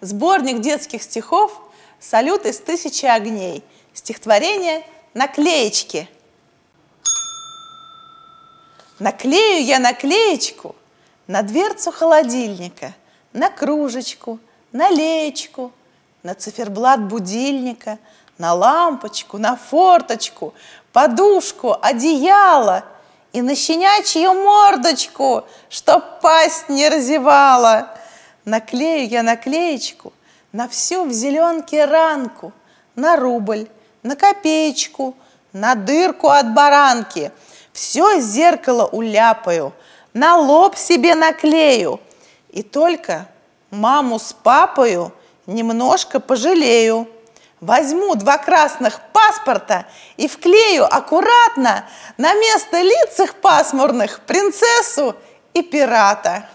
Сборник детских стихов «Салют из тысячи огней». Стихотворение «Наклеечки». Наклею я наклеечку на дверцу холодильника, на кружечку, на леечку, на циферблат будильника, на лампочку, на форточку, подушку, одеяло и на щенячью мордочку, чтоб пасть не разевала. Наклею я наклеечку на всю в зеленке ранку, на рубль, на копеечку, на дырку от баранки. Все зеркало уляпаю, на лоб себе наклею. И только маму с папою немножко пожалею. Возьму два красных паспорта и вклею аккуратно на место лиц их пасмурных принцессу и пирата.